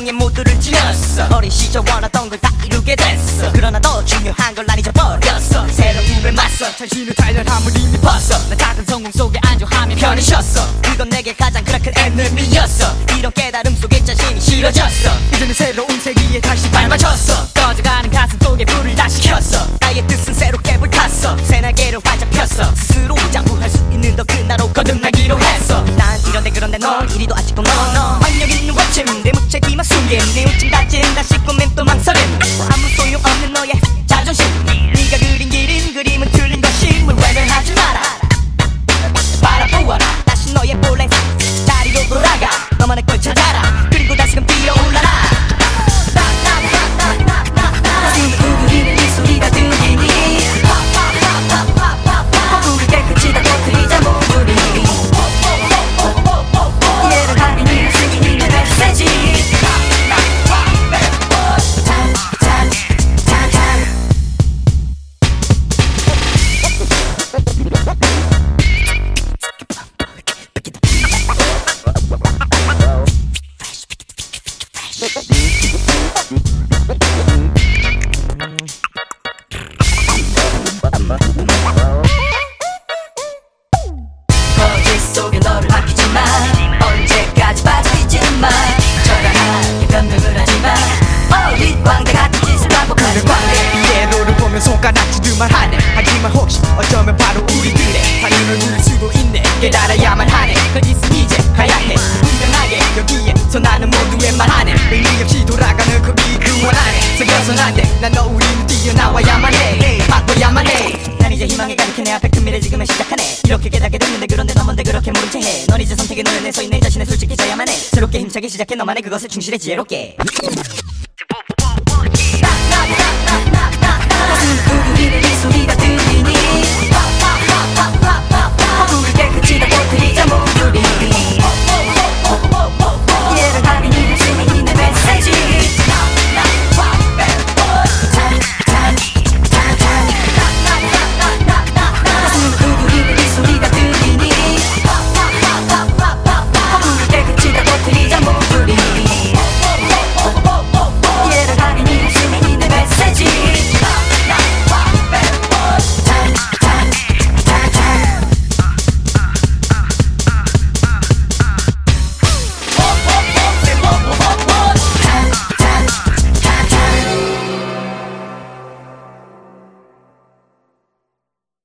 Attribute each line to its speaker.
Speaker 1: 명의 모두를 지녔어. 어린 시절 원했던 걸 다 이루게 됐어. 그러나 더 중요한 걸 난 잊어버렸어. 새로운 일을 맞서 자신을 단련함을 이미 벗어 나
Speaker 2: 작은 성공 속에 안주함이
Speaker 1: 편히 쉬었어. 그건 내게 가장 그렇게 애너미였어. 이런 깨달음 속에 자신이 싫어졌어. 이제는 새로운 세기에 다시 발맞췄어.
Speaker 3: 꺼져가는 가슴 속에 불을
Speaker 1: 다시 켰어. 나의 뜻은 새롭게 불탔어. 새날개를 활짝 폈어. 스스로 장부할 수 있는 더 그나로 거듭나기로 했어. 난 이런데 그런데 넌 이리도 아직도 넌, 넌. 활력 있는 외침 내 숨김 내 웃짐 다짐 다시 꾸민 또 망설임 손가락질만 하네. 하지만 혹시 어쩌면 바로 우리들의 반응을 누릴 수도 있네. 깨달아야만 하네. 그 짓은 이제 내 앞에 큰 미래 지금은 시작하네. 이렇게 깨닫게 됐는데 그런데 넌 뭔데 그렇게 모른 채해? 넌 이제 선택의 눈에 서 있네 자신의 솔직해져야만 해. 새롭게 힘차게 시작해. 너만의 그것을 충실해. 지혜롭게